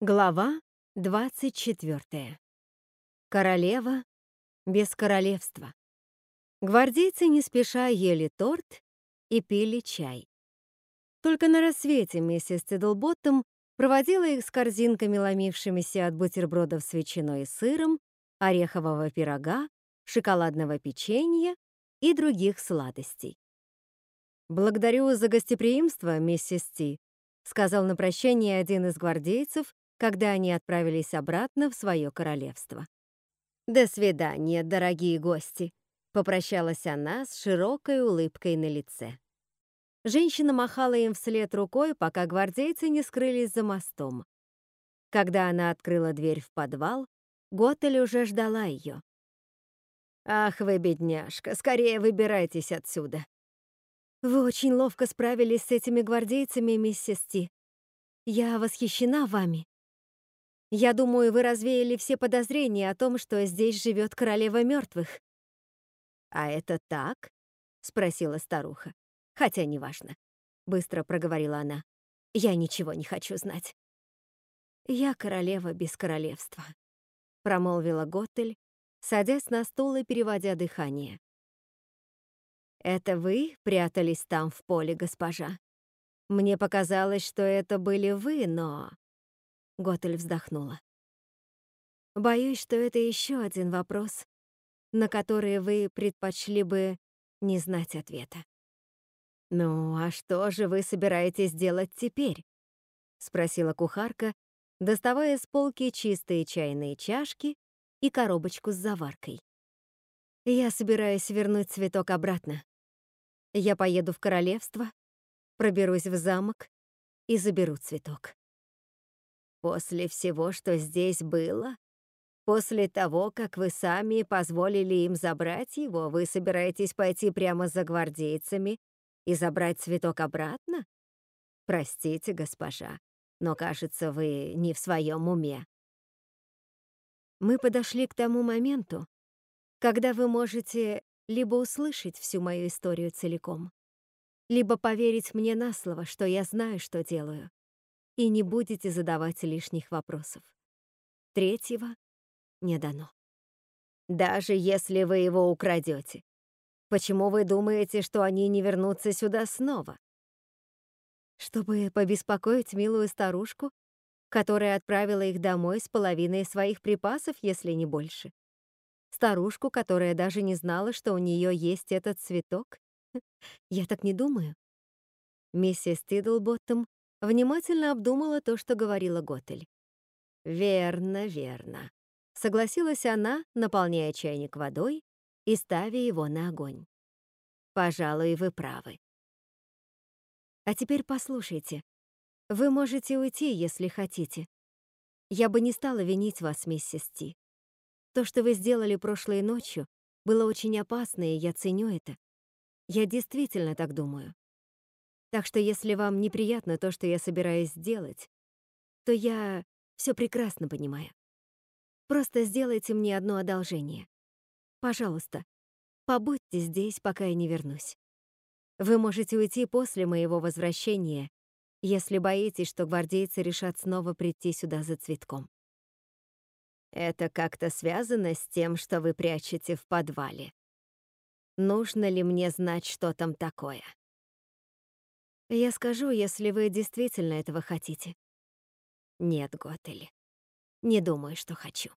Глава 24. Королева без королевства. Гвардейцы не спеша ели торт и пили чай. Только на рассвете миссис Тиддлботтом проводила их с корзинками, ломившимися от бутербродов с ветчиной и сыром, орехового пирога, шоколадного печенья и других сладостей. «Благодарю за гостеприимство, миссис Ти», сказал на прощание один из гвардейцев, когда они отправились обратно в свое королевство. «До свидания, дорогие гости», — попрощалась она с широкой улыбкой на лице. Женщина махала им вслед рукой, пока гвардейцы не скрылись за мостом. Когда она открыла дверь в подвал, Готель уже ждала ее. «Ах вы, бедняжка, скорее выбирайтесь отсюда!» «Вы очень ловко справились с этими гвардейцами, миссис Ти. Я восхищена вами. Я думаю, вы развеяли все подозрения о том, что здесь живет королева мертвых. А это так? спросила старуха. Хотя неважно, быстро проговорила она. Я ничего не хочу знать. Я королева без королевства, промолвила Готель, садясь на стул и переводя дыхание. Это вы прятались там в поле, госпожа? Мне показалось, что это были вы, но Готель вздохнула. Боюсь, что это еще один вопрос, на который вы предпочли бы не знать ответа. «Ну, а что же вы собираетесь делать теперь?» — спросила кухарка, доставая с полки чистые чайные чашки и коробочку с заваркой. «Я собираюсь вернуть цветок обратно. Я поеду в королевство, проберусь в замок и заберу цветок». После всего, что здесь было? После того, как вы сами позволили им забрать его, вы собираетесь пойти прямо за гвардейцами и забрать цветок обратно? Простите, госпожа, но, кажется, вы не в своем уме. Мы подошли к тому моменту, когда вы можете либо услышать всю мою историю целиком, либо поверить мне на слово, что я знаю, что делаю, и не будете задавать лишних вопросов. Третьего не дано. Даже если вы его украдете, почему вы думаете, что они не вернутся сюда снова? Чтобы побеспокоить милую старушку, которая отправила их домой с половиной своих припасов, если не больше. Старушку, которая даже не знала, что у нее есть этот цветок? Я так не думаю. Миссис Тиддлботтом внимательно обдумала то, что говорила Готель. «Верно, верно», — согласилась она, наполняя чайник водой и ставя его на огонь. «Пожалуй, вы правы». «А теперь послушайте. Вы можете уйти, если хотите. Я бы не стала винить вас, миссис Ти. То, что вы сделали прошлой ночью, было очень опасно, и я ценю это. Я действительно так думаю. Так что если вам неприятно то, что я собираюсь сделать, то я все прекрасно понимаю. Просто сделайте мне одно одолжение. Пожалуйста, побудьте здесь, пока я не вернусь. Вы можете уйти после моего возвращения, если боитесь, что гвардейцы решат снова прийти сюда за цветком. Это как-то связано с тем, что вы прячете в подвале. Нужно ли мне знать, что там такое? Я скажу, если вы действительно этого хотите. Нет, Готель, не думаю, что хочу.